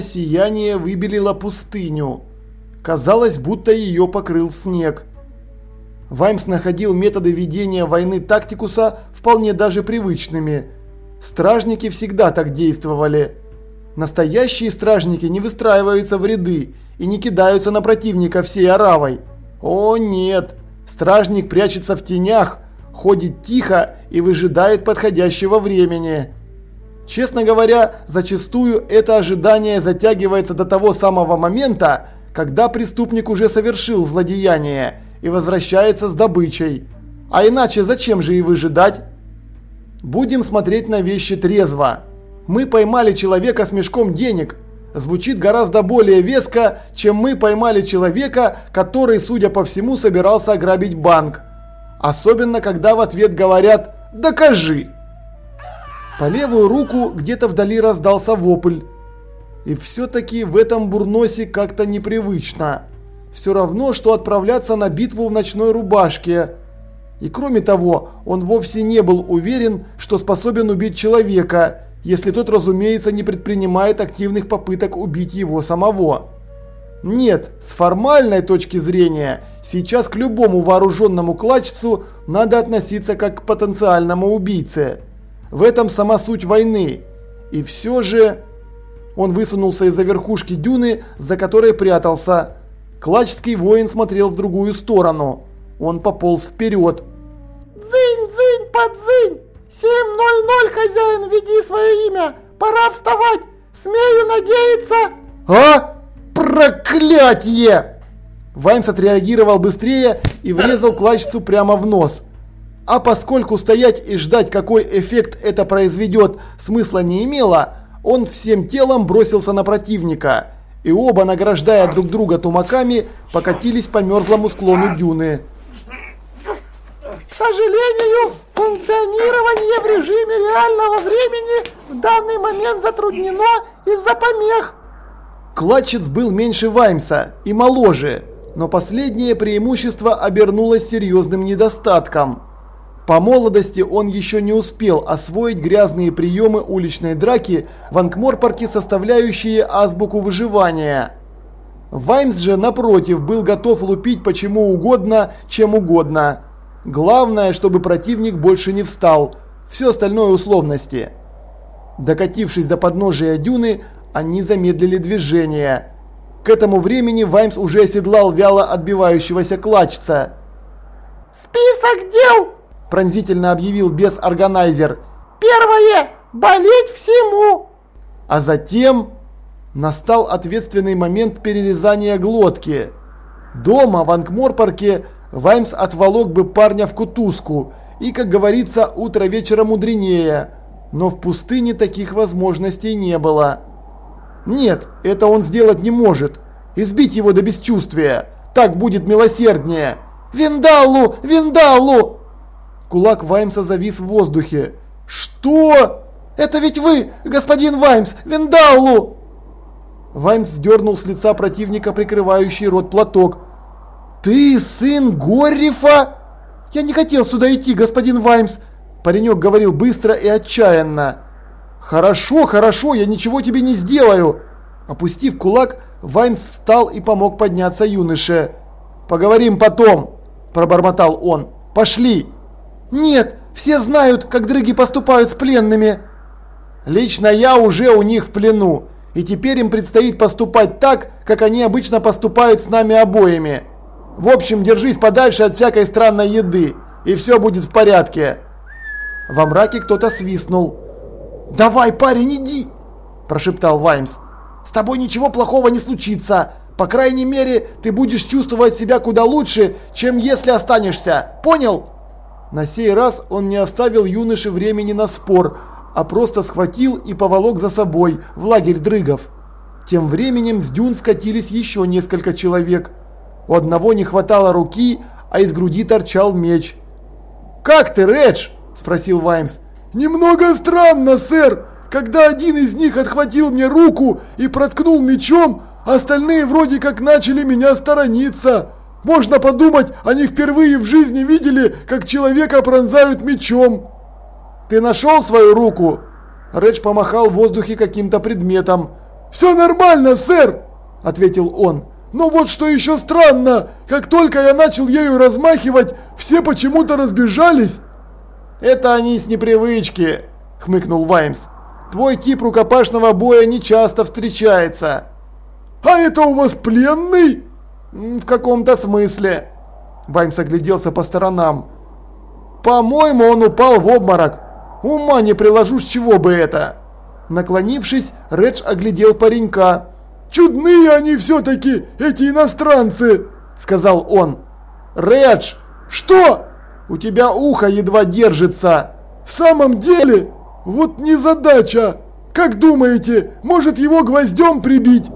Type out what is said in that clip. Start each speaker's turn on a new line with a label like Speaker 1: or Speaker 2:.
Speaker 1: сияние выбелило пустыню. Казалось, будто ее покрыл снег. Ваймс находил методы ведения войны Тактикуса вполне даже привычными. Стражники всегда так действовали. Настоящие стражники не выстраиваются в ряды и не кидаются на противника всей оравой. О нет, стражник прячется в тенях, ходит тихо и выжидает подходящего времени. Честно говоря, зачастую это ожидание затягивается до того самого момента, когда преступник уже совершил злодеяние и возвращается с добычей. А иначе зачем же и выжидать? Будем смотреть на вещи трезво. Мы поймали человека с мешком денег. Звучит гораздо более веско, чем мы поймали человека, который, судя по всему, собирался ограбить банк. Особенно, когда в ответ говорят «Докажи!». По левую руку где-то вдали раздался вопль. И все-таки в этом бурносе как-то непривычно. Все равно, что отправляться на битву в ночной рубашке. И кроме того, он вовсе не был уверен, что способен убить человека, если тот, разумеется, не предпринимает активных попыток убить его самого. Нет, с формальной точки зрения, сейчас к любому вооруженному клачцу надо относиться как к потенциальному убийце. В этом сама суть войны. И все же... Он высунулся из-за верхушки дюны, за которой прятался. Клачский воин смотрел в другую сторону. Он пополз вперед.
Speaker 2: «Дзынь, дзынь, подзынь! 7.00, хозяин, веди свое имя! Пора вставать! Смею надеяться...»
Speaker 1: «А? Проклятье!» Ваймс отреагировал быстрее и врезал клачцу прямо в нос. А поскольку стоять и ждать, какой эффект это произведет, смысла не имело, он всем телом бросился на противника, и оба, награждая друг друга тумаками, покатились по мерзлому склону дюны.
Speaker 2: К сожалению, функционирование в режиме реального времени в данный момент затруднено из-за помех.
Speaker 1: Кладчиц был меньше Ваймса и моложе, но последнее преимущество обернулось серьезным недостатком. По молодости он еще не успел освоить грязные приемы уличной драки в Анкморпорке, составляющие азбуку выживания. Ваймс же, напротив, был готов лупить почему угодно, чем угодно. Главное, чтобы противник больше не встал. Все остальное условности. Докатившись до подножия дюны, они замедлили движение. К этому времени Ваймс уже оседлал вяло отбивающегося клачца.
Speaker 2: «Список дел!»
Speaker 1: Пронзительно объявил бес-органайзер.
Speaker 2: Первое! Болеть всему!
Speaker 1: А затем настал ответственный момент перерезания глотки. Дома в Ангморпорке Ваймс отволок бы парня в кутузку, и, как говорится, утро вечера мудренее. Но в пустыне таких возможностей не было. Нет, это он сделать не может. Избить его до бесчувствия. Так будет милосерднее. «Виндалу! Виндалу!» Кулак Ваймса завис в воздухе. «Что? Это ведь вы, господин Ваймс, Виндаулу!» Ваймс сдернул с лица противника прикрывающий рот платок. «Ты сын Горрифа?» «Я не хотел сюда идти, господин Ваймс!» Паренек говорил быстро и отчаянно. «Хорошо, хорошо, я ничего тебе не сделаю!» Опустив кулак, Ваймс встал и помог подняться юноше. «Поговорим потом!» – пробормотал он. «Пошли!» «Нет, все знают, как дрыги поступают с пленными!» «Лично я уже у них в плену, и теперь им предстоит поступать так, как они обычно поступают с нами обоими. В общем, держись подальше от всякой странной еды, и все будет в порядке!» Во мраке кто-то свистнул. «Давай, парень, иди!» – прошептал Ваймс. «С тобой ничего плохого не случится. По крайней мере, ты будешь чувствовать себя куда лучше, чем если останешься. Понял?» На сей раз он не оставил юноше времени на спор, а просто схватил и поволок за собой в лагерь дрыгов. Тем временем с дюн скатились еще несколько человек. У одного не хватало руки, а из груди торчал меч. «Как ты, Редж?» – спросил Ваймс. «Немного странно, сэр. Когда один из них отхватил мне руку и проткнул мечом, остальные вроде как начали меня сторониться. Можно подумать, они впервые в жизни видели, как человека пронзают мечом. Ты нашел свою руку? Редж помахал в воздухе каким-то предметом. «Все нормально, сэр!» – ответил он. «Но вот что еще странно, как только я начал ею размахивать, все почему-то разбежались!» «Это они с непривычки!» – хмыкнул Ваймс. «Твой тип рукопашного боя не часто встречается!» «А это у вас пленный?» «В каком-то смысле!» Ваймс огляделся по сторонам. «По-моему, он упал в обморок. Ума не приложу, с чего бы это!» Наклонившись, Редж оглядел паренька. «Чудные они все-таки, эти иностранцы!» – сказал он. «Редж!» «Что?» «У тебя ухо едва держится!» «В самом деле? Вот незадача! Как думаете, может его гвоздем прибить?»